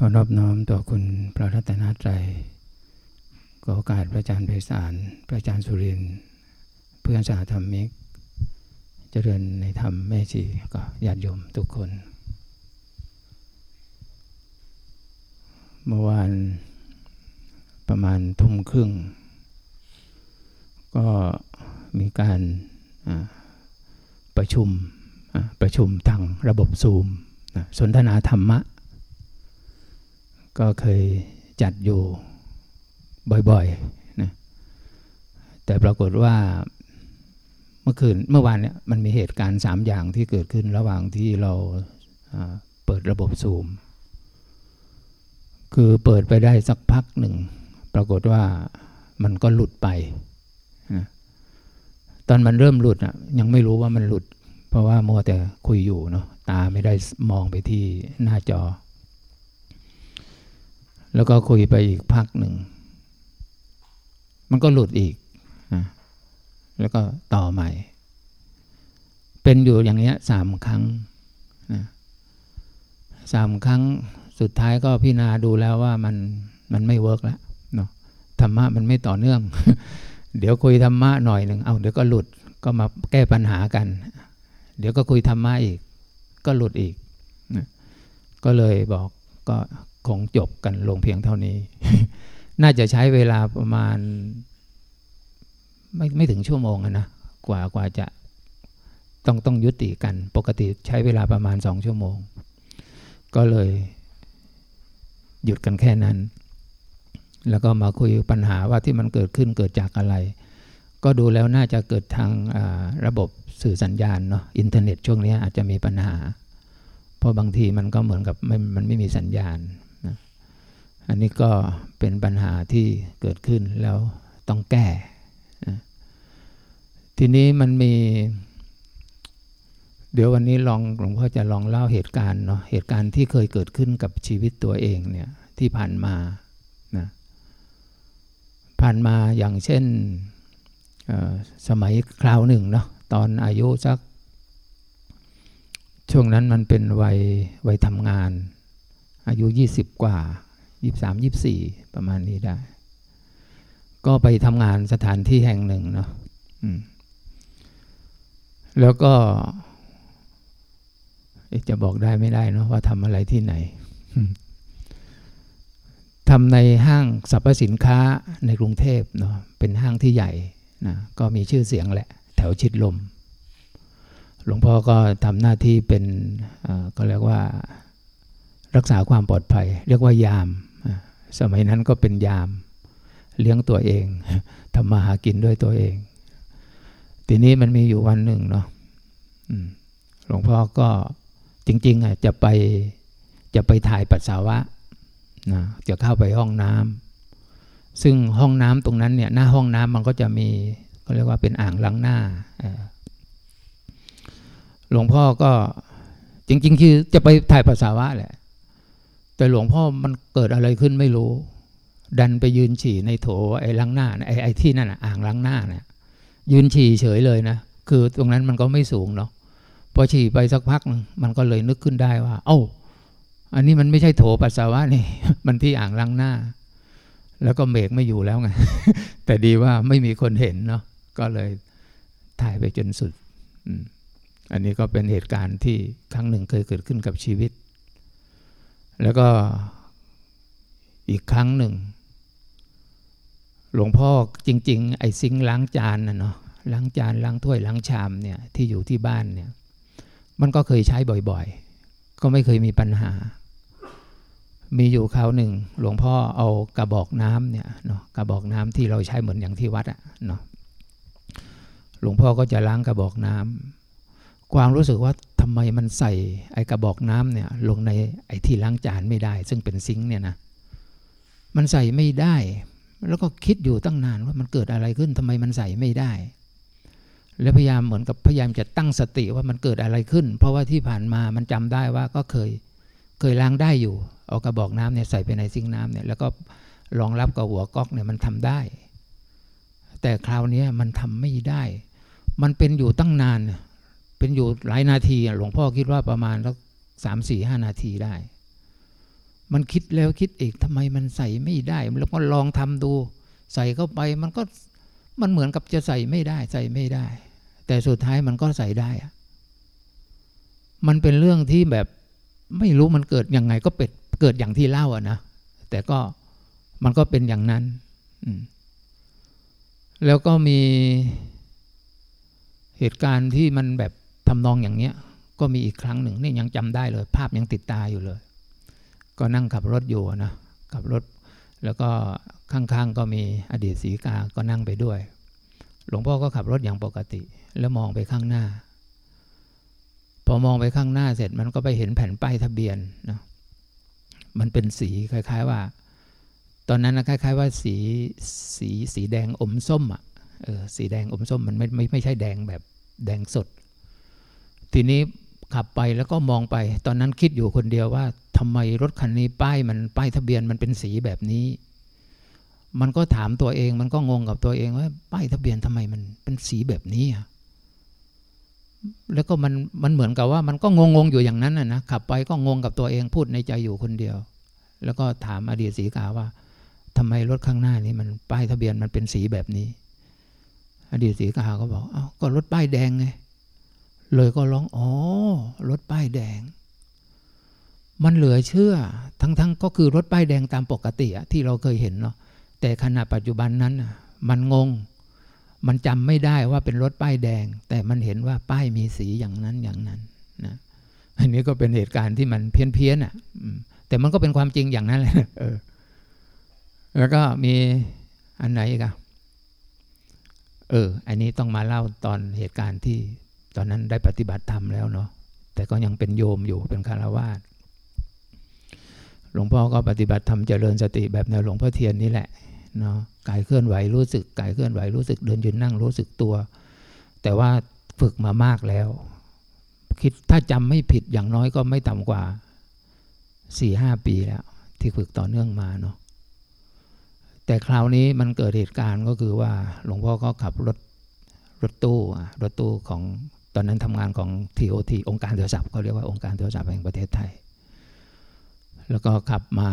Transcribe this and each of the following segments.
ก็รอบน้อมต่อคุณพระรัตนตรัยก็โอกาสพระอาจารย์ไพศาลพระอาจารย์สุริน เพื่อนสาธรรมิก เจริญในธรรมแม่ชีก็ญาติโยมทุกคน เมื่อวานประมาณทุ่มครึ่ง ก็มีการประชุมประชุมทางระบบซูมสนทนาธรรมะ ก็เคยจัดอยู่บ่อยๆนะแต่ปรากฏว่าเมื่อคืนเมื่อวานเนี่ยมันมีเหตุการณ์สามอย่างที่เกิดขึ้นระหว่างที่เราเปิดระบบซูม คือเปิดไปได้สักพักหนึ่ง ปรากฏว่ามันก็หลุดไปนะตอนมันเริ่มหลุดอะยังไม่รู้ว่ามันหลุด เพราะว่ามัวแต่คุยอยู่เนาะตาไม่ได้มองไปที่หน้าจอ แล้วก็คุยไปอีกพักหนึ่ง มันก็หลุดอีกนะแล้วก็ต่อใหม่ เป็นอยู่อย่างนี้สามครั้งนะสามครั้งสุดท้ายก็พิจารณาดูแล้วว่ามันมันไม่เวิร์กแล้วเนาะธรรมะมันไม่ต่อเนื่อง เดี๋ยวคุยธรรมะหน่อยหนึ่งเอาเดี๋ยวก็หลุดก็มาแก้ปัญหากัน เดี๋ยวก็คุยธรรมะอีก ก็หลุดอีกนะก็เลยบอกก็ คงจบกันลงเพียงเท่านี้ น่าจะใช้เวลาประมาณ ไม่ไม่ถึงชั่วโมงนะกว่ากว่าจะต้องต้องยุติกัน ปกติใช้เวลาประมาณสองชั่วโมง ก็เลยหยุดกันแค่นั้น แล้วก็มาคุยปัญหาว่าที่มันเกิดขึ้นเกิดจากอะไร ก็ดูแล้วน่าจะเกิดทางระบบสื่อสัญญาณเนาะอินเทอร์เน็ตช่วงนี้อาจจะมีปัญหา เพราะบางทีมันก็เหมือนกับมันมันไม่มีสัญญาณ อันนี้ก็เป็นปัญหาที่เกิดขึ้นแล้วต้องแก้ ทีนี้มันมี เดี๋ยววันนี้ลองหลวงพ่อจะลองเล่าเหตุการณ์เนาะเหตุการณ์ที่เคยเกิดขึ้นกับชีวิตตัวเองเนี่ยที่ผ่านมานะผ่านมาอย่างเช่นสมัยคราวหนึ่งเนาะตอนอายุสัก ช่วงนั้นมันเป็นวัยวัยทำงาน อายุยี่สิบกว่า ยี่สามยี่สี่ประมาณนี้ได้ ก็ไปทำงานสถานที่แห่งหนึ่งเนาะแล้วก็จะบอกได้ไม่ได้เนาะว่าทำอะไรที่ไหนทำในห้างสรรพสินค้าในกรุงเทพเนาะเป็นห้างที่ใหญ่นะก็มีชื่อเสียงแหละ แถวชิดลม หลวงพ่อก็ทำหน้าที่เป็นก็เรียกว่ารักษาความปลอดภัย เรียกว่ายาม สมัยนั้นก็เป็นยาม เลี้ยงตัวเองทำมาหากินด้วยตัวเอง ทีนี้มันมีอยู่วันหนึ่งเนาะหลวงพ่อก็จริงๆอะจะไปจะไปถ่ายปัสสาวะนะจะเข้าไปห้องน้ำซึ่งห้องน้ำตรงนั้นเนี่ยหน้าห้องน้ำมันก็จะมีเขาเรียกว่าเป็นอ่างล้างหน้าหลวงพ่อก็จริงๆคือจะไปถ่ายปัสสาวะแหละ แต่หลวงพ่อมันเกิดอะไรขึ้นไม่รู้ ดันไปยืนฉี่ในโถไอ้ล้างหน้าไอ้ไอ้ที่นั่นอ่างล้างหน้าเนี่ยยืนฉี่เฉยเลยนะ คือตรงนั้นมันก็ไม่สูงเนาะพอฉี่ไปสักพักมันก็เลยนึกขึ้นได้ว่า เอ้า อันนี้มันไม่ใช่โถปัสสาวะนี่ มันที่อ่างล้างหน้า แล้วก็เบรกไม่อยู่แล้วไงแต่ดีว่าไม่มีคนเห็นเนาะก็เลยถ่ายไปจนสุดอันนี้ก็เป็นเหตุการณ์ที่ครั้งหนึ่งเคยเกิดขึ้นกับชีวิต แล้วก็อีกครั้งหนึ่ง หลวงพ่อจริง ๆ ไอ้ซิงล้างจานนะเนาะล้างจานล้างถ้วยล้างชามเนี่ยที่อยู่ที่บ้านเนี่ยมันก็เคยใช้บ่อยๆ ก็ไม่เคยมีปัญหา มีอยู่คราวหนึ่ง หลวงพ่อเอากระบอกน้ำเนี่ยเนาะกระบอกน้ำที่เราใช้เหมือนอย่างที่วัดอะเนาะหลวงพ่อก็จะล้างกระบอกน้ำความรู้สึกว่าำไมมันใส่ไอกระบอกน้ำเนี่ยลงในไอที่ล้างจานไม่ได้ ซึ่งเป็นซิงค์เนี่ยนะมันใส่ไม่ได้ แล้วก็คิดอยู่ตั้งนานว่ามันเกิดอะไรขึ้นทำไมมันใส่ไม่ได้ แล้วพยายามเหมือนกับพยายามจะตั้งสติว่ามันเกิดอะไรขึ้น เพราะว่าที่ผ่านมามันจำได้ว่าก็เคยเคยล้างได้อยู่ เอากระบอกน้ำเนี่ยใส่ไปในซิงน้ำเนี่ยแล้วก็รองรับกับหัวก๊อกเนี่ยมันทำได้ แต่คราวนี้มันทำไม่ได้ มันเป็นอยู่ตั้งนาน เป็นอยู่หลายนาทีหลวงพ่อคิดว่าประมาณสักสามสี่ห้านาทีได้ มันคิดแล้วคิดอีกทำไมมันใส่ไม่ได้แล้วก็ลองทำดู ใส่เข้าไปมันก็มันเหมือนกับจะใส่ไม่ได้ใส่ไม่ได้ แต่สุดท้ายมันก็ใส่ได้อะมันเป็นเรื่องที่แบบไม่รู้มันเกิดยังไงก็เป็ดเกิดอย่างที่เล่าอะนะแต่ก็มันก็เป็นอย่างนั้นแล้วก็มีเหตุการณ์ที่มันแบบ ทำนองอย่างเนี้ยก็มีอีกครั้งหนึ่งนี่ยังจำได้เลย ภาพยังติดตาอยู่เลย ก็นั่งขับรถอยู่นะขับรถแล้วก็ข้างๆก็มีอดีตศรีกาก็นั่งไปด้วย หลวงพ่อก็ขับรถอย่างปกติ แล้วมองไปข้างหน้า พอมองไปข้างหน้าเสร็จมันก็ไปเห็นแผ่นป้ายทะเบียนนะมันเป็นสีคล้าย ๆว่า ตอนนั้นนะคล้าย ๆ ว่าสีสีสีแดงอมส้มอะเออสีแดงอมส้มมันไม่ไม่ไม่ใช่แดงแบบแดงสด ทีนี้ขับไปแล้วก็มองไป ตอนนั้นคิดอยู่คนเดียวว่าทำไมรถคันนี้ป้ายมันป้ายทะเบียนมันเป็นสีแบบนี้ มันก็ถามตัวเอง มันก็งงกับตัวเองว่าป้ายทะเบียนทำไมมันเป็นสีแบบนี้อะแล้วก็มันมันเหมือนกับว่ามันก็งงงอยู่อย่างนั้นนะนะขับไปก็งงกับตัวเองพูดในใจอยู่คนเดียว แล้วก็ถามอดีตสีกาว่าทำไมรถข้างหน้านี้มันป้ายทะเบียนมันเป็นสีแบบนี้ อดีตสีกาก็บอกเอ้าก็รถป้ายแดงไง เลยก็ร้องอ๋อรถป้ายแดง มันเหลือเชื่อ ทั้งๆก็คือรถป้ายแดงตามปกติที่เราเคยเห็นเนาะแต่ขณะปัจจุบันนั้นมันงง มันจำไม่ได้ว่าเป็นรถป้ายแดง แต่มันเห็นว่าป้ายมีสีอย่างนั้นอย่างนั้นนะอันนี้ก็เป็นเหตุการณ์ที่มันเพี้ยนเพี้ยนอะแต่มันก็เป็นความจริงอย่างนั้นแหละเออ แล้วก็มีอันไหนอีกอะเออ อันนี้ต้องมาเล่าตอนเหตุการณ์ที่ ตอนนั้นได้ปฏิบัติธรรมแล้วเนาะแต่ก็ยังเป็นโยมอยู่เป็นคารวาสหลวงพ่อก็ปฏิบัติธรรมเจริญสติแบบแนวหลวงพ่อเทียนนี่แหละเนาะกายเคลื่อนไหวรู้สึกกายเคลื่อนไหวรู้สึกเดินยืนนั่งรู้สึกตัว แต่ว่าฝึกมามากแล้ว คิดถ้าจำไม่ผิดอย่างน้อยก็ไม่ต่ำกว่าสี่ห้าปีแล้ว ที่ฝึกต่อเนื่องมาเนาะแต่คราวนี้มันเกิดเหตุการณ์ก็คือว่าหลวงพ่อก็ขับรถรถตู้รถตู้ของ อนนั้นทำงานของ TOT องค์การโทรศัพท์เขาเรียกว่าองค์การโทรศัพท์แห่งประเทศไทย แล้วก็ขับมา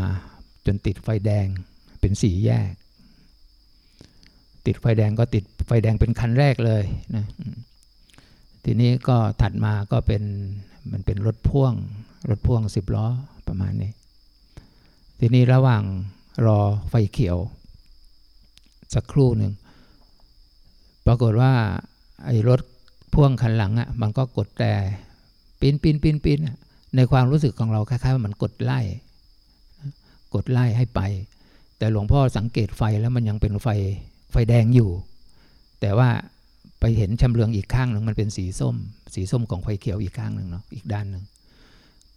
จนติดไฟแดงเป็นสี่แยก ติดไฟแดงก็ติดไฟแดงเป็นคันแรกเลยนะทีนี้ก็ถัดมาก็เป็นมันเป็นรถพ่วง รถพ่วงสิบล้อประมาณนี้ ทีนี้ระหว่างรอไฟเขียว สักครู่หนึ่ง ปรากฏว่าไอ้รถ พ่วงคันหลังอะ่ะมันก็กดแต่ปีนปีนปีนปีนในความรู้สึกของเราคล้ายๆว่ามันกดไล่ กดไล่ให้ไป แต่หลวงพ่อสังเกตไฟแล้วมันยังเป็นไฟไฟแดงอยู่ แต่ว่าไปเห็นชำเลืองอีกข้างหนึ่งมันเป็นสีส้ม สีส้มของไฟเขียวอีกข้างหนึ่งเนาะอีกด้านหนึ่ง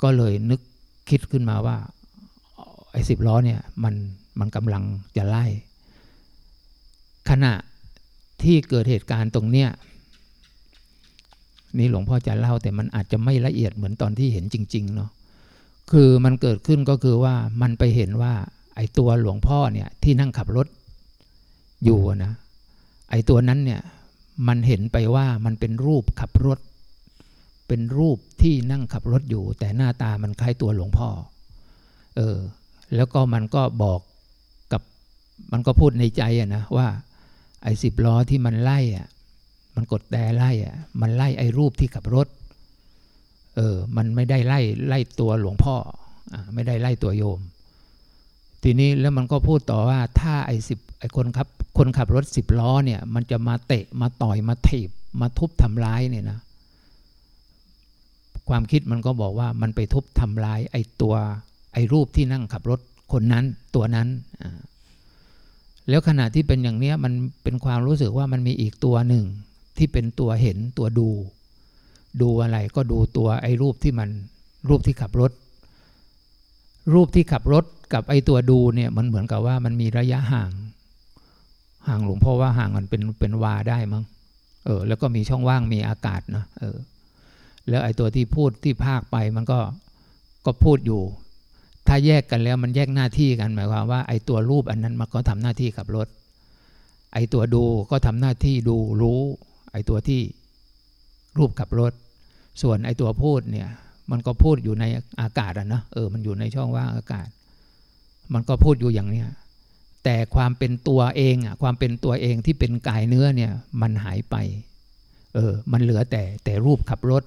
ก็เลยนึกคิดขึ้นมาว่าไอ้สิบล้อเนี่ยมันมันกำลังจะไล่ ขณะที่เกิดเหตุการณ์ตรงเนี้ย นี่หลวงพ่อจะเล่าแต่มันอาจจะไม่ละเอียดเหมือนตอนที่เห็นจริงๆเนาะคือมันเกิดขึ้นก็คือว่ามันไปเห็นว่า ไอ้ตัวหลวงพ่อเนี่ยที่นั่งขับรถอยู่นะไอ้ตัวนั้นเนี่ยมันเห็นไปว่ามันเป็นรูปขับรถ เป็นรูปที่นั่งขับรถอยู่ แต่หน้าตามันคล้ายตัวหลวงพ่อเออแล้วก็มันก็บอกกับมันก็พูดในใจอะนะว่า ไอ้สิบล้อที่มันไล่อะ มันกดแต่ไล่อะมันไล่ไอ้รูปที่ขับรถ เออ มันไม่ได้ไล่ไล่ตัวหลวงพ่ออไม่ได้ไล่ตัวโยม ทีนี้แล้วมันก็พูดต่อว่าถ้าไอ้สิบไอ้คนขับ คนขับรถสิบล้อเนี่ย มันจะมาเตะมาต่อยมาถีบมาทุบทำร้ายเนี่ยนะ ความคิดมันก็บอกว่ามันไปทุบทำร้าย ไอ้ตัวไอ้รูปที่นั่งขับรถคนนั้นตัวนั้นแล้วขณะที่เป็นอย่างนี้มันเป็นความรู้สึกว่ามันมีอีกตัวหนึ่ง ที่เป็นตัวเห็นตัวดู ดูอะไรก็ดูตัวไอ้รูปที่มันรูปที่ขับรถ รูปที่ขับรถกับไอ้ตัวดูเนี่ยมันเหมือนกับว่ามันมีระยะห่าง ห่างหลวงพ่อว่าห่างมันเป็นเป็นวาได้มั้งเออแล้วก็มีช่องว่างมีอากาศนะเออแล้วไอ้ตัวที่พูดที่ภาคไปมันก็ก็พูดอยู่ ถ้าแยกกันแล้วมันแยกหน้าที่กันหมายความว่าไอ้ตัวรูปอันนั้นมันก็ทำหน้าที่ขับรถไอ้ตัวดูก็ทำหน้าที่ดูรู้ อ้ตัวที่รูปขับรถ ส่วนไอ้ตัวพูดเนี่ย มันก็พูดอยู่ในอากาศอะนะเออมันอยู่ในช่องว่างอากาศ มันก็พูดอยู่อย่างเนี้ยแต่ความเป็นตัวเองอะความเป็นตัวเองที่เป็นกายเนื้อเนี่ยมันหายไปเออมันเหลือแต่แต่รูปขับรถ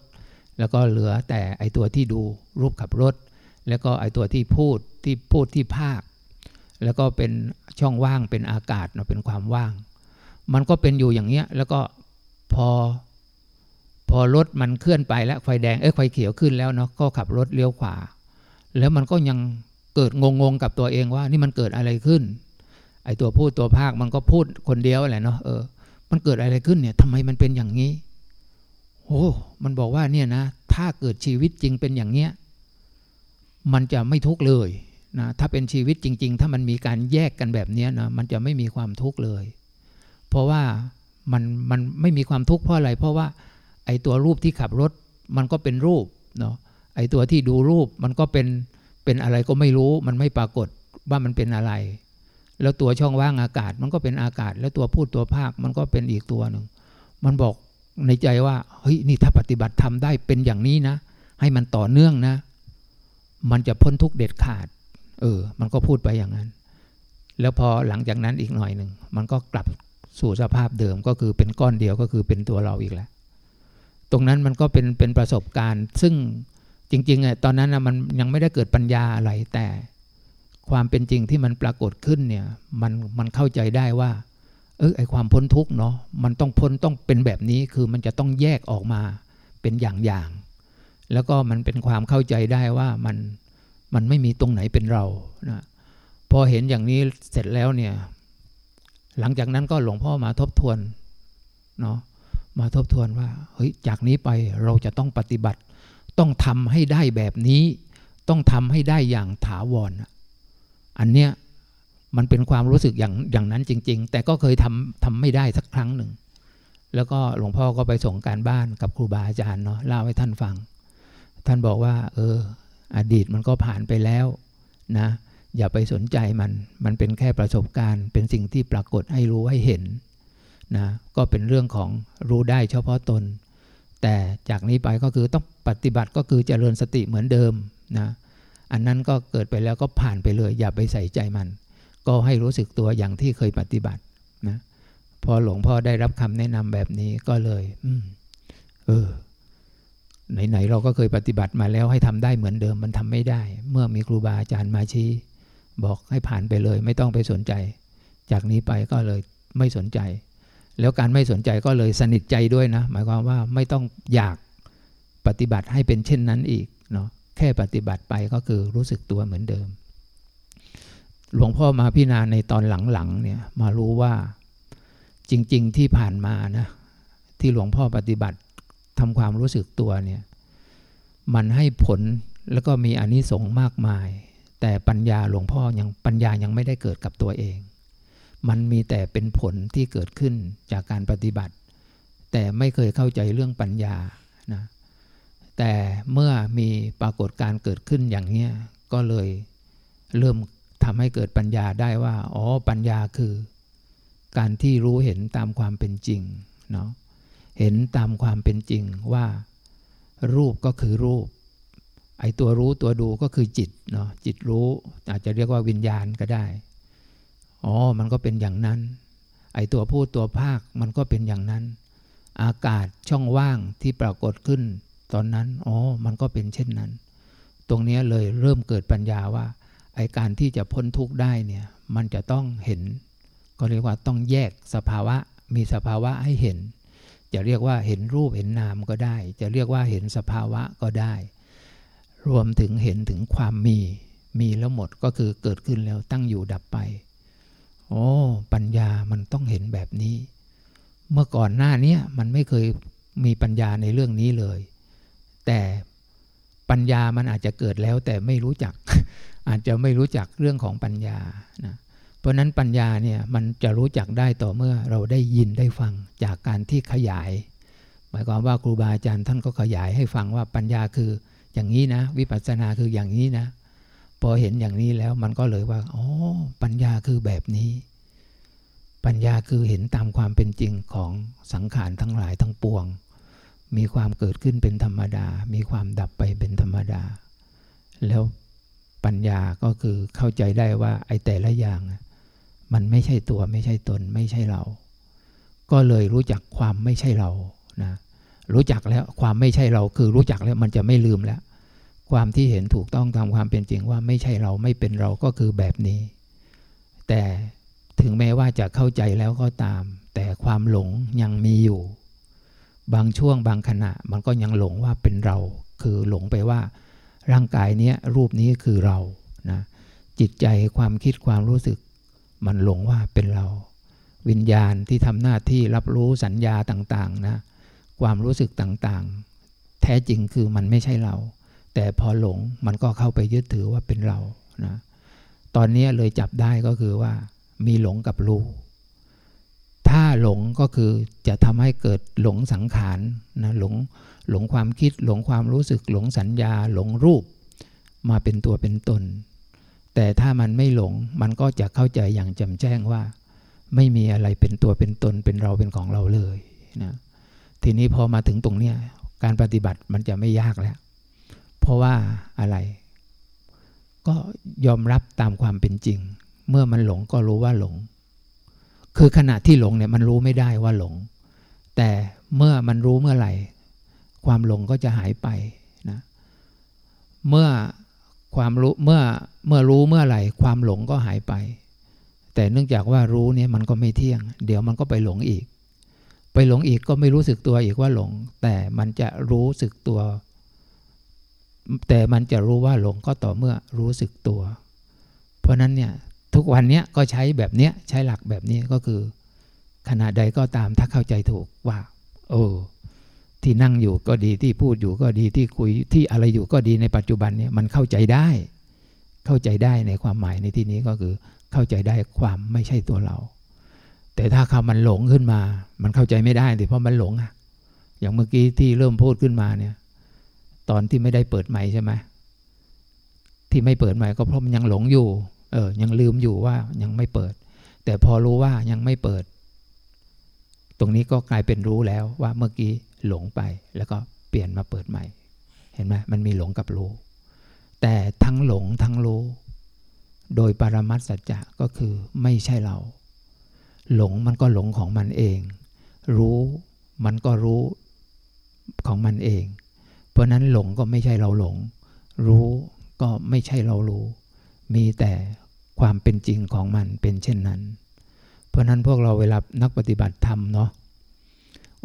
แล้วก็เหลือแต่ไอตัวที่ดูรูปขับรถ แล้วก็ไอตัวที่พูดที่พูดที่ภาค แล้วก็เป็นช่องว่างเป็นอากาศเนาะเป็นความว่าง มันก็เป็นอยู่อย่างเนี้ยแล้วก็ พอ พอรถมันเคลื่อนไปแล้วไฟแดงเอ้ยไฟเขียวขึ้นแล้วเนาะก็ขับรถเลี้ยวขวา แล้วมันก็ยังเกิดงงๆกับตัวเองว่า นี่มันเกิดอะไรขึ้น ไอตัวพูดตัวภาคมันก็พูดคนเดียวแหละเนาะเออมันเกิดอะไรขึ้นเนี่ยทำไมมันเป็นอย่างนี้โอ้มันบอกว่าเนี่ยนะถ้าเกิดชีวิตจริงเป็นอย่างเนี้ยมันจะไม่ทุกข์เลยนะถ้าเป็นชีวิตจริง ๆ ถ้ามันมีการแยกกันแบบนี้นะมันจะไม่มีความทุกข์เลย เพราะว่า มันมันไม่มีความทุกข์เพราะอะไร เพราะว่าไอตัวรูปที่ขับรถมันก็เป็นรูปเนาะไอตัวที่ดูรูปมันก็เป็นเป็นอะไรก็ไม่รู้ มันไม่ปรากฏว่ามันเป็นอะไร แล้วตัวช่องว่างอากาศมันก็เป็นอากาศ แล้วตัวพูดตัวภาคมันก็เป็นอีกตัวหนึ่งมันบอกในใจว่าเฮ้ยนี่ถ้าปฏิบัติทำได้เป็นอย่างนี้นะ ให้มันต่อเนื่องนะ มันจะพ้นทุกเด็ดขาด เออ มันก็พูดไปอย่างนั้น แล้วพอหลังจากนั้นอีกหน่อยหนึ่งมันก็กลับ สู่สภาพเดิมก็คือเป็นก้อนเดียวก็คือเป็นตัวเราอีกแล้ว ตรงนั้นมันก็เป็นเป็นประสบการณ์ ซึ่งจริงๆอะตอนนั้นนะมันยังไม่ได้เกิดปัญญาอะไรแต่ความเป็นจริงที่มันปรากฏขึ้นเนี่ยมันมันเข้าใจได้ว่า เออไอความพ้นทุกเนาะมันต้องพ้นต้องเป็นแบบนี้คือมันจะต้องแยกออกมาเป็นอย่างๆแล้วก็มันเป็นความเข้าใจได้ว่ามันมันไม่มีตรงไหนเป็นเรานะพอเห็นอย่างนี้เสร็จแล้วเนี่ย หลังจากนั้นก็หลวงพ่อมาทบทวนเนาะมาทบทวนว่าเฮ้ยจากนี้ไปเราจะต้องปฏิบัติ ต้องทำให้ได้แบบนี้ ต้องทำให้ได้อย่างถาวรอันเนี้ยมันเป็นความรู้สึกอย่างอย่างนั้นจริง ๆ แต่ก็เคยทำทำไม่ได้สักครั้งหนึ่ง แล้วก็หลวงพ่อก็ไปส่งการบ้านกับครูบาอาจารย์เนาะเล่าให้ท่านฟัง ท่านบอกว่า เออ อดีตมันก็ผ่านไปแล้วนะ อย่าไปสนใจมัน มันเป็นแค่ประสบการณ์ เป็นสิ่งที่ปรากฏให้รู้ให้เห็นนะก็เป็นเรื่องของรู้ได้เฉพาะตน แต่จากนี้ไปก็คือต้องปฏิบัติก็คือเจริญสติเหมือนเดิมนะอันนั้นก็เกิดไปแล้วก็ผ่านไปเลย อย่าไปใส่ใจมัน ก็ให้รู้สึกตัวอย่างที่เคยปฏิบัตินะพอหลวงพ่อได้รับคำแนะนำแบบนี้ก็เลยอืมเออไหนๆเราก็เคยปฏิบัติมาแล้วให้ทำได้เหมือนเดิมมันทำไม่ได้ เมื่อมีครูบาอาจารย์มาชี้ บอกให้ผ่านไปเลย ไม่ต้องไปสนใจ จากนี้ไปก็เลยไม่สนใจ แล้วการไม่สนใจก็เลยสนิทใจด้วยนะ หมายความว่าไม่ต้องอยากปฏิบัติให้เป็นเช่นนั้นอีกเนาะแค่ปฏิบัติไปก็คือรู้สึกตัวเหมือนเดิม หลวงพ่อมาพิจารณาในตอนหลังๆเนี่ยมารู้ว่าจริง ๆ ที่ผ่านมานะที่หลวงพ่อปฏิบัติทำความรู้สึกตัวเนี่ยมันให้ผลแล้วก็มีอนิสงส์มากมาย แต่ปัญญาหลวงพ่อยังปัญญายังไม่ได้เกิดกับตัวเอง มันมีแต่เป็นผลที่เกิดขึ้นจากการปฏิบัติ แต่ไม่เคยเข้าใจเรื่องปัญญานะแต่เมื่อมีปรากฏการเกิดขึ้นอย่างนี้ก็เลยเริ่มทำให้เกิดปัญญาได้ว่า อ๋อปัญญาคือ การที่รู้เห็นตามความเป็นจริงเนาะเห็นตามความเป็นจริงว่า รูปก็คือรูป ไอตัวรู้ตัวดูก็คือจิตเนาะจิตรู้อาจจะเรียกว่าวิญญาณก็ได้ อ๋อ มันก็เป็นอย่างนั้น ไอตัวพูดตัวภาคมันก็เป็นอย่างนั้น อากาศช่องว่างที่ปรากฏขึ้น ตอนนั้น อ๋อ มันก็เป็นเช่นนั้น ตรงนี้เลยเริ่มเกิดปัญญาว่า ไอการที่จะพ้นทุกข์ได้เนี่ย มันจะต้องเห็น ก็เรียกว่าต้องแยกสภาวะ มีสภาวะให้เห็น จะเรียกว่าเห็นรูปเห็นนามก็ได้ จะเรียกว่าเห็นสภาวะก็ได้ รวมถึงเห็นถึงความมี มีแล้วหมดก็คือเกิดขึ้นแล้วตั้งอยู่ดับไป โอ้ปัญญามันต้องเห็นแบบนี้ เมื่อก่อนหน้านี้มันไม่เคยมีปัญญาในเรื่องนี้เลย แต่ปัญญามันอาจจะเกิดแล้วแต่ไม่รู้จัก อาจจะไม่รู้จักเรื่องของปัญญานะเพราะนั้นปัญญาเนี่ยมันจะรู้จักได้ต่อเมื่อเราได้ยินได้ฟังจากการที่ขยาย หมายความว่าครูบาอาจารย์ท่านก็ขยายให้ฟังว่าปัญญาคือ อย่างนี้นะ วิปัสสนาคืออย่างนี้นะ พอเห็นอย่างนี้แล้วมันก็เลยว่าอ๋อปัญญาคือแบบนี้ ปัญญาคือเห็นตามความเป็นจริงของสังขารทั้งหลายทั้งปวง มีความเกิดขึ้นเป็นธรรมดา มีความดับไปเป็นธรรมดา แล้วปัญญาก็คือเข้าใจได้ว่าไอ้แต่ละอย่าง มันไม่ใช่ตัวไม่ใช่ตนไม่ใช่เรา ก็เลยรู้จักความไม่ใช่เรานะ รู้จักแล้วความไม่ใช่เราคือรู้จักแล้วมันจะไม่ลืมแล้ว ความที่เห็นถูกต้องตามความเป็นจริงว่าไม่ใช่เราไม่เป็นเราก็คือแบบนี้ แต่ถึงแม้ว่าจะเข้าใจแล้วก็ตาม แต่ความหลงยังมีอยู่ บางช่วงบางขณะมันก็ยังหลงว่าเป็นเรา คือหลงไปว่า ร่างกายเนี้ยรูปนี้คือเรานะจิตใจความคิดความรู้สึก มันหลงว่าเป็นเรา วิญญาณที่ทำหน้าที่รับรู้สัญญาต่าง ๆ นะ ความรู้สึกต่างๆ แท้จริงคือมันไม่ใช่เรา แต่พอหลงมันก็เข้าไปยึดถือว่าเป็นเรานะตอนนี้เลยจับได้ก็คือว่า มีหลงกับรู้ ถ้าหลงก็คือจะทำให้เกิดหลงสังขารนะหลงหลงความคิดหลงความรู้สึก หลงสัญญา หลงรูป มาเป็นตัวเป็นตน แต่ถ้ามันไม่หลงมันก็จะเข้าใจอย่างแจ่มแจ้งว่า ไม่มีอะไรเป็นตัวเป็นตนเป็นเราเป็นของเราเลยนะ ทีนี้พอมาถึงตรงเนี้ยการปฏิบัติมันจะไม่ยากแล้ว เพราะว่าอะไร ก็ยอมรับตามความเป็นจริง เมื่อมันหลงก็รู้ว่าหลง คือขณะที่หลงเนี่ยมันรู้ไม่ได้ว่าหลง แต่เมื่อมันรู้เมื่อไหร่ ความหลงก็จะหายไปนะ เมื่อความรู้เมื่อเมื่อรู้เมื่อไหร่ ความหลงก็หายไป แต่เนื่องจากว่ารู้เนี่ยมันก็ไม่เที่ยง เดี๋ยวมันก็ไปหลงอีก ไปหลงอีกก็ไม่รู้สึกตัวอีกว่าหลง แต่มันจะรู้สึกตัว แต่มันจะรู้ว่าหลงก็ต่อเมื่อรู้สึกตัว เพราะนั้นเนี่ยทุกวันเนี้ยก็ใช้แบบเนี้ยใช้หลักแบบนี้ก็คือ ขณะใดก็ตามถ้าเข้าใจถูกว่าโอ้ที่นั่งอยู่ก็ดีที่พูดอยู่ก็ดีที่คุยที่อะไรอยู่ก็ดีในปัจจุบันเนี่ยมันเข้าใจได้ เข้าใจได้ในความหมายในที่นี้ก็คือเข้าใจได้ความไม่ใช่ตัวเรา แต่ถ้าคำมันหลงขึ้นมา มันเข้าใจไม่ได้เพราะมันหลงอะอย่างเมื่อกี้ที่เริ่มพูดขึ้นมาเนี่ย ตอนที่ไม่ได้เปิดใหม่ใช่ไหมที่ไม่เปิดใหม่ก็เพราะมันยังหลงอยู่ เออ ยังลืมอยู่ว่ายังไม่เปิด แต่พอรู้ว่ายังไม่เปิด ตรงนี้ก็กลายเป็นรู้แล้วว่าเมื่อกี้หลงไป แล้วก็เปลี่ยนมาเปิดใหม่ เห็นไหมมันมีหลงกับรู้ แต่ทั้งหลงทั้งรู้ โดยปรมัตสัจจะก็คือไม่ใช่เรา หลงมันก็หลงของมันเอง รู้มันก็รู้ของมันเอง เพราะนั้นหลงก็ไม่ใช่เราหลง รู้ก็ไม่ใช่เรารู้ มีแต่ความเป็นจริงของมันเป็นเช่นนั้น เพราะนั้นพวกเราเวลานักปฏิบัติธรรมเนาะ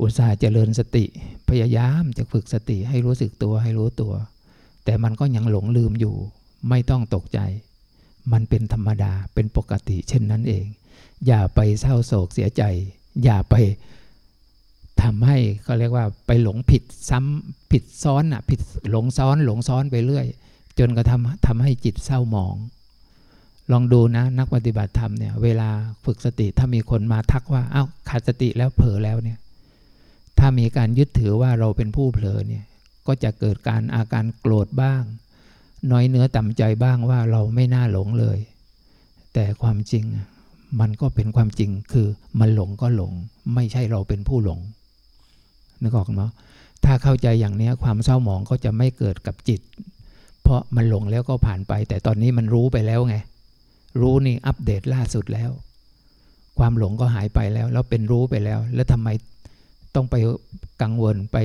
อุตส่าห์เจริญสติพยายามจะฝึกสติให้รู้สึกตัวให้รู้ตัว แต่มันก็ยังหลงลืมอยู่ ไม่ต้องตกใจ มันเป็นธรรมดาเป็นปกติเช่นนั้นเอง อย่าไปเศร้าโศกเสียใจ อย่าไปทำให้เขาเรียกว่าไปหลงผิดซ้ำผิดซ้อนอะผิดหลงซ้อนหลงซ้อนไปเรื่อย จนกระทำทำให้จิตเศร้าหมอง ลองดูนะนักปฏิบัติธรรมเนี่ยเวลาฝึกสติถ้ามีคนมาทักว่าอ้าวขาดสติแล้วเผลอแล้วเนี่ยถ้ามีการยึดถือว่าเราเป็นผู้เผลอเนี่ยก็จะเกิดการอาการโกรธบ้าง น้อยเนื้อต่ำใจบ้างว่าเราไม่น่าหลงเลย แต่ความจริง มันก็เป็นความจริงคือมันหลงก็หลง ไม่ใช่เราเป็นผู้หลงนึกออกไหมถ้าเข้าใจอย่างนี้ความเศร้าหมองก็จะไม่เกิดกับจิต เพราะมันหลงแล้วก็ผ่านไป แต่ตอนนี้มันรู้ไปแล้วไง รู้นี่อัปเดตล่าสุดแล้ว ความหลงก็หายไปแล้ว แล้วเป็นรู้ไปแล้ว แล้วทำไมต้องไปกังวลไป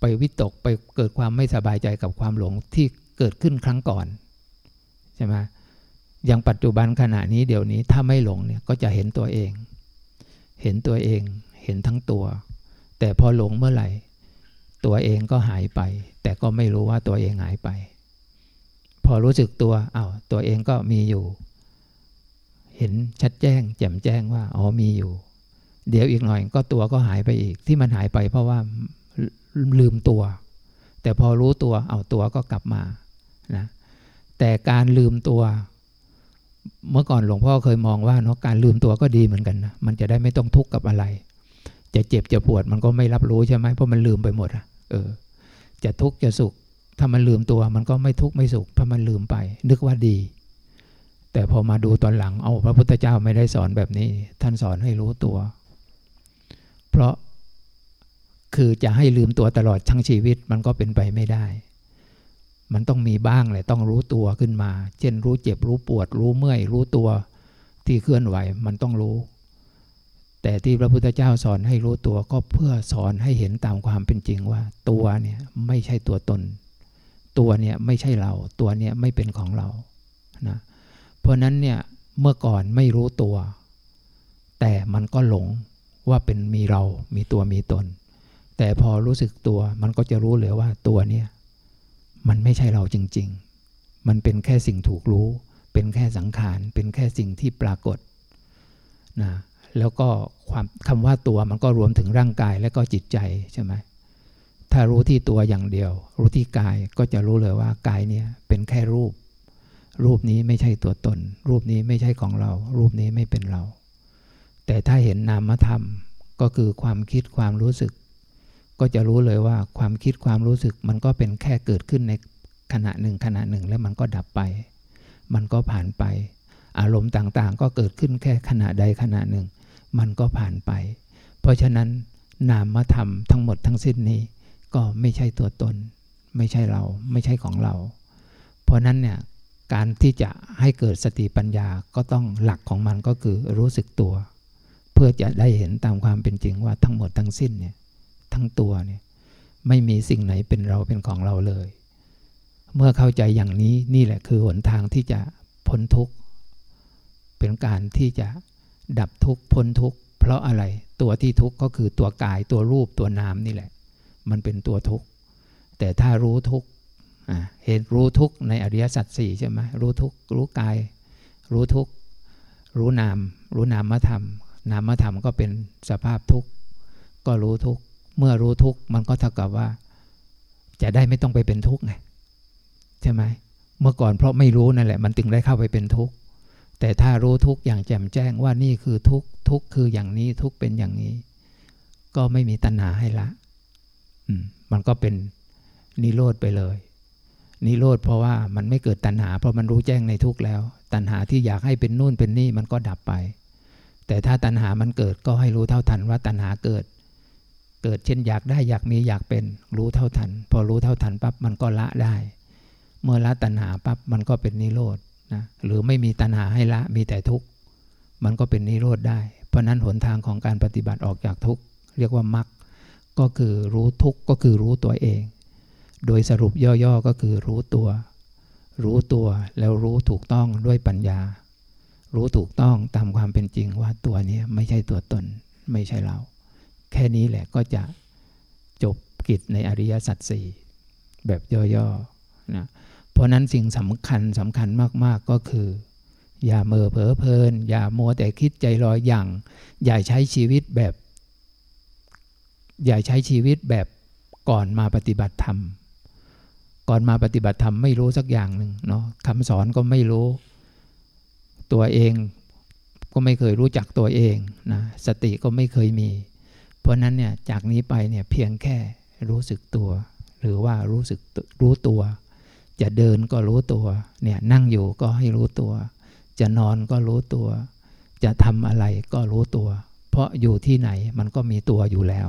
ไปวิตกไปเกิดความไม่สบายใจกับความหลงที่เกิดขึ้นครั้งก่อน ใช่ไหม อย่างปัจจุบันขณะนี้เดี๋ยวนี้ถ้าไม่หลงเนี่ยก็จะเห็นตัวเอง เห็นตัวเอง เห็นทั้งตัว แต่พอหลงเมื่อไหร่ ตัวเองก็หายไป แต่ก็ไม่รู้ว่าตัวเองหายไป พอรู้สึกตัวอา้าวตัวเองก็มีอยู่ เห็นชัดแจ้ง แจ่มแจ้งว่าอ๋อมีอยู่ เดี๋ยวอีกหน่อยก็ตัวก็หายไปอีก ที่มันหายไปเพราะว่าลืมตัว แต่พอรู้ตัวเอาตัวก็กลับมานะแต่การลืมตัว เมื่อก่อนหลวงพ่อเคยมองว่าเนาะการลืมตัวก็ดีเหมือนกันนะมันจะได้ไม่ต้องทุกข์กับอะไร จะเจ็บจะปวดมันก็ไม่รับรู้ใช่ไหมเพราะมันลืมไปหมดอะเออ จะทุกข์จะสุข ถ้ามันลืมตัวมันก็ไม่ทุกข์ไม่สุขเพราะมันลืมไป นึกว่าดี แต่พอมาดูตอนหลังเอาพระพุทธเจ้าไม่ได้สอนแบบนี้ ท่านสอนให้รู้ตัว เพราะคือจะให้ลืมตัวตลอดทั้งชีวิตมันก็เป็นไปไม่ได้ มันต้องมีบ้างแหละต้องรู้ตัวขึ้นมา เช่นรู้เจ็บรู้ปวด รู้เมื่อย รู้ตัวที่เคลื่อนไหวมันต้องรู้ แต่ที่พระพุทธเจ้าสอนให้รู้ตัวก็เพื่อสอนให้เห็นตามความเป็นจริงว่า ตัวเนี่ยไม่ใช่ตัวตน ตัวเนี่ยไม่ใช่เรา ตัวเนี่ยไม่เป็นของเรานะเพราะนั้นเนี่ยเมื่อก่อนไม่รู้ตัว แต่มันก็หลงว่าเป็นมีเรา มีตัวมีตน แต่พอรู้สึกตัวมันก็จะรู้เลยว่าตัวเนี่ย มันไม่ใช่เราจริง ๆ มันเป็นแค่สิ่งถูกรู้ เป็นแค่สังขาร เป็นแค่สิ่งที่ปรากฏนะแล้วก็ความคำว่าตัวมันก็รวมถึงร่างกายและก็จิตใจใช่ไหมถ้ารู้ที่ตัวอย่างเดียว รู้ที่กายก็จะรู้เลยว่ากายเนี่ยเป็นแค่รูป รูปนี้ไม่ใช่ตัวตน รูปนี้ไม่ใช่ของเรา รูปนี้ไม่เป็นเรา แต่ถ้าเห็นนามธรรมก็คือความคิดความรู้สึก ก็จะรู้เลยว่าความคิดความรู้สึกมันก็เป็นแค่เกิดขึ้นในขณะหนึ่งขณะหนึ่งแล้วมันก็ดับไป มันก็ผ่านไป อารมณ์ต่างๆ ก็เกิดขึ้นแค่ขณะใดขณะหนึ่ง มันก็ผ่านไป เพราะฉะนั้นนามธรรมทั้งหมดทั้งสิ้นนี้ ก็ไม่ใช่ตัวตน ไม่ใช่เราไม่ใช่ของเรา เพราะนั้นเนี่ยการที่จะให้เกิดสติปัญญาก็ต้องหลักของมันก็คือรู้สึกตัว เพื่อจะได้เห็นตามความเป็นจริงว่าทั้งหมดทั้งสิ้นเนี่ย ทั้งตัวเนี่ยไม่มีสิ่งไหนเป็นเราเป็นของเราเลย เมื่อเข้าใจอย่างนี้นี่แหละคือหนทางที่จะพ้นทุกข์ เป็นการที่จะดับทุกข์พ้นทุกข์เพราะอะไรตัวที่ทุกข์ก็คือตัวกายตัวรูปตัวนามนี่แหละ มันเป็นตัวทุกข์แต่ถ้ารู้ทุกข์เห็นรู้ทุกข์ในอริยสัจสี่ใช่ไหมรู้ทุกข์รู้กาย รู้ทุกข์รู้นาม รู้นามธรรม นามธรรมก็เป็นสภาพทุกข์ก็รู้ทุกข์ เมื่อรู้ทุกข์มันก็เท่ากับว่า จะได้ไม่ต้องไปเป็นทุกข์ไงใช่ไหมเมื่อก่อนเพราะไม่รู้นั่นแหละ มันจึงได้เข้าไปเป็นทุกข์แต่ถ้ารู้ทุกข์อย่างแจ่มแจ้งว่านี่คือทุกข์ทุกข์คืออย่างนี้ทุกข์เป็นอย่างนี้ ก็ไม่มีตัณหาให้ละมมันก็เป็นนิโรธไปเลยนิโรธเพราะว่ามันไม่เกิดตัณหา เพราะมันรู้แจ้งในทุกข์แล้ว ตัณหาที่อยากให้เป็นนู่นเป็นนี่มันก็ดับไป แต่ถ้าตัณหามันเกิดก็ให้รู้เท่าทันว่าตัณหาเกิด เกิดเช่นอยากได้อยากมีอยากเป็นรู้เท่าทัน พอรู้เท่าทันปั๊บมันก็ละได้ เมื่อละตัณหาปั๊บมันก็เป็นนิโรธนะหรือไม่มีตัณหาให้ละมีแต่ทุกข์มันก็เป็นนิโรธได้ เพราะนั้นหนทางของการปฏิบัติออกจากทุกข์เรียกว่ามรรคก็คือรู้ทุกข์ก็คือรู้ตัวเอง โดยสรุปย่อๆก็คือรู้ตัว รู้ตัวแล้วรู้ถูกต้องด้วยปัญญา รู้ถูกต้องตามความเป็นจริงว่าตัวนี้ไม่ใช่ตัวตนไม่ใช่เรา แค่นี้แหละก็จะจบกิจในอริยสัจสี่แบบย่อๆนะเพราะนั้นสิ่งสำคัญสำคัญมากๆก็คือ อย่าเมอเผลอเพลิน อย่ามัวแต่คิดใจลอยอย่าง อย่าใช้ชีวิตแบบ อย่าใช้ชีวิตแบบก่อนมาปฏิบัติธรรม ก่อนมาปฏิบัติธรรมไม่รู้สักอย่างหนึ่งเนาะคำสอนก็ไม่รู้ ตัวเองก็ไม่เคยรู้จักตัวเองนะสติก็ไม่เคยมี เพราะนั้นเนี่ยจากนี้ไปเนี่ยเพียงแค่รู้สึกตัว หรือว่ารู้สึกรู้ตัว จะเดินก็รู้ตัวเนี่ยนั่งอยู่ก็ให้รู้ตัว จะนอนก็รู้ตัว จะทำอะไรก็รู้ตัว เพราะอยู่ที่ไหนมันก็มีตัวอยู่แล้ว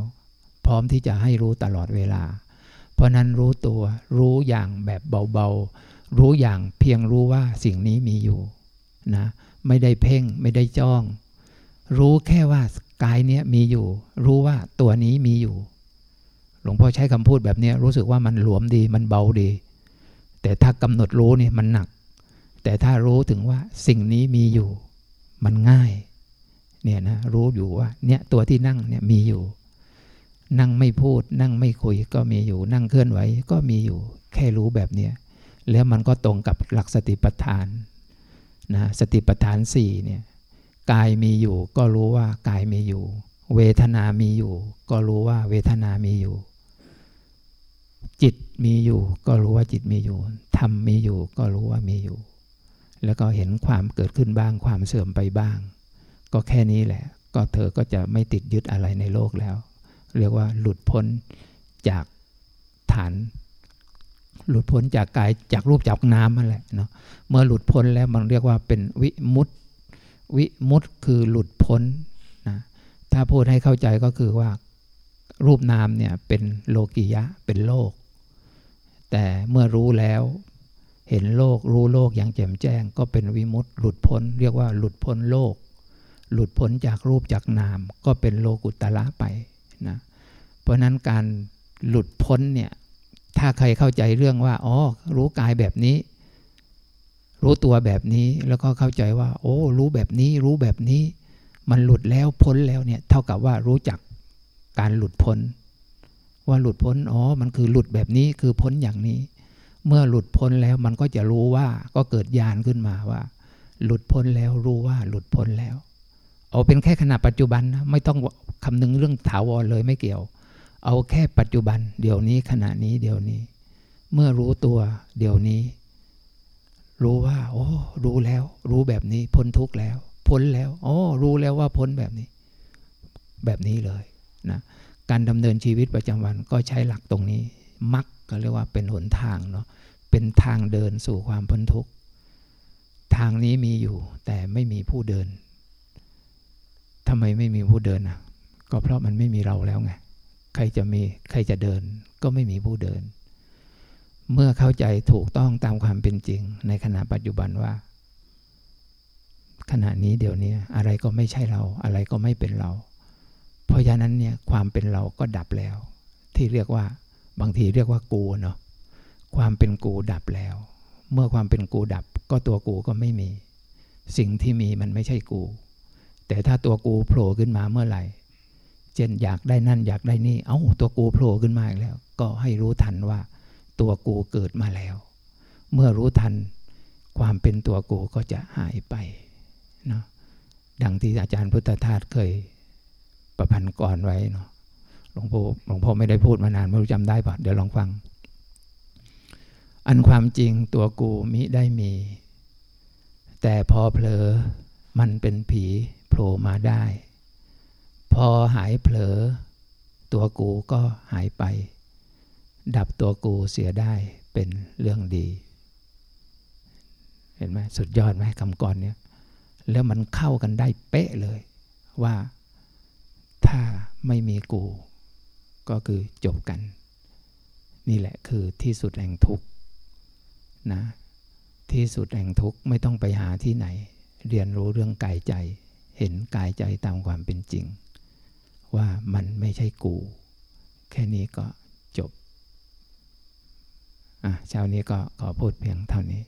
พร้อมที่จะให้รู้ตลอดเวลา เพราะนั้นรู้ตัวรู้อย่างแบบเบาๆ รู้อย่างเพียงรู้ว่าสิ่งนี้มีอยู่นะไม่ได้เพ่งไม่ได้จ้อง รู้แค่ว่า กายเนี้ยมีอยู่ รู้ว่าตัวนี้มีอยู่ หลวงพ่อใช้คำพูดแบบนี้รู้สึกว่ามันหลวมดีมันเบาดี แต่ถ้ากำหนดรู้เนี่ยมันหนัก แต่ถ้ารู้ถึงว่าสิ่งนี้มีอยู่ มันง่ายเนี่ยนะรู้อยู่ว่าเนี่ยตัวที่นั่งเนี่ยมีอยู่ นั่งไม่พูด นั่งไม่คุยก็มีอยู่ นั่งเคลื่อนไหวก็มีอยู่ แค่รู้แบบเนี้ยแล้วมันก็ตรงกับหลักสติปัฏฐานนะสติปัฏฐานสี่เนี่ย กายมีอยู่ ก็รู้ว่ากายมีอยู่ เวทนามีอยู่ ก็รู้ว่าเวทนามีอยู่ จิตมีอยู่ ก็รู้ว่าจิตมีอยู่ธรรมมีอยู่ ก็รู้ว่ามีอยู่ แล้วก็เห็นความเกิดขึ้นบ้างความเสื่อมไปบ้าง ก็แค่นี้แหละ ก็เธอก็จะไม่ติดยึดอะไรในโลกแล้ว เรียกว่าหลุดพ้นจากฐาน หลุดพ้นจากกายจากรูปจากน้ำนั่นแหละเนาะเมื่อหลุดพ้นแล้วมันเรียกว่าเป็นวิมุตต วิมุตคือหลุดพ้นนะถ้าพูดให้เข้าใจก็คือว่ารูปนามเนี่ยเป็นโลกิยะเป็นโลก แต่เมื่อรู้แล้วเห็นโลกรู้โลกอย่างแจ่มแจ้ง ก็เป็นวิมุตติหลุดพ้น เรียกว่าหลุดพ้นโลก หลุดพ้นจากรูปจากนาม ก็เป็นโลกุตละไปนะเพราะนั้นการหลุดพ้นเนี่ยถ้าใครเข้าใจเรื่องว่าอ๋อรู้กายแบบนี้ รู้ตัวแบบนี้แล้วก็เข้าใจว่า โอ้ รู้แบบนี้ รู้แบบนี้ มันหลุดแล้วพ้นแล้วเนี่ย เท่ากับว่ารู้จักการหลุดพ้น ว่าหลุดพ้นอ๋อ มันคือหลุดแบบนี้คือพ้นอย่างนี้ เมื่อหลุดพ้นแล้วมันก็จะรู้ว่าก็เกิดญาณขึ้นมาว่า หลุดพ้นแล้วรู้ว่าหลุดพ้นแล้ว เอาเป็นแค่ขณะปัจจุบันนะไม่ต้องคำนึงเรื่องถาวรเลยไม่เกี่ยว เอาแค่ปัจจุบัน เดี๋ยวนี้ขณะนี้เดี๋ยวนี้ เมื่อรู้ตัวเดี๋ยวนี้ รู้ว่าโอ้รู้แล้ว รู้แบบนี้ พ้นทุกข์แล้ว พ้นแล้วโอ้รู้แล้วว่าพ้นแบบนี้ แบบนี้เลยนะการดำเนินชีวิตประจำวันก็ใช้หลักตรงนี้ มักก็เรียกว่าเป็นหนทางเนาะเป็นทางเดินสู่ความพ้นทุกข์ทางนี้มีอยู่ แต่ไม่มีผู้เดินทำไมไม่มีผู้เดินอะ ก็เพราะมันไม่มีเราแล้วไง ใครจะมีใครจะเดิน ก็ไม่มีผู้เดิน เมื่อเข้าใจถูกต้องตามความเป็นจริง ในขณะปัจจุบันว่า ขณะนี้เดี๋ยวนี้อะไรก็ไม่ใช่เรา อะไรก็ไม่เป็นเรา เพราะฉะนั้นเนี่ยความเป็นเราก็ดับแล้ว ที่เรียกว่าบางทีเรียกว่ากูเนาะความเป็นกูดับแล้ว เมื่อความเป็นกูดับ ก็ตัวกูก็ไม่มี สิ่งที่มีมันไม่ใช่กู แต่ถ้าตัวกูโผล่ขึ้นมาเมื่อไหร่เช่นอยากได้นั่นอยากได้นี่ เอา้าตัวกูโผล่ขึ้นมาอีกแล้ว ก็ให้รู้ทันว่า ตัวกูเกิดมาแล้ว เมื่อรู้ทันความเป็นตัวกูก็จะหายไปเนาะดังที่อาจารย์พุทธทาสเคยประพันธ์ก่อนไว้เนาะหลวงพ่อหลวงพ่อไม่ได้พูดมานานไม่รู้จำได้ปะเดี๋ยวลองฟัง อันความจริงตัวกูมิได้มี แต่พอเผลอมันเป็นผีโผล่มาได้ พอหายเผลอ ตัวกูก็หายไป ดับตัวกูเสียได้เป็นเรื่องดี เห็นไหมสุดยอดไหมคำกรเนี้ยแล้วมันเข้ากันได้เป๊ะเลย ว่าถ้าไม่มีกู ก็คือจบกัน นี่แหละคือที่สุดแห่งทุกข์นะที่สุดแห่งทุกข์ไม่ต้องไปหาที่ไหน เรียนรู้เรื่องกายใจ เห็นกายใจตามความเป็นจริง ว่ามันไม่ใช่กู แค่นี้ก็ เช้านี้ก็ขอพูดเพียงเท่านี้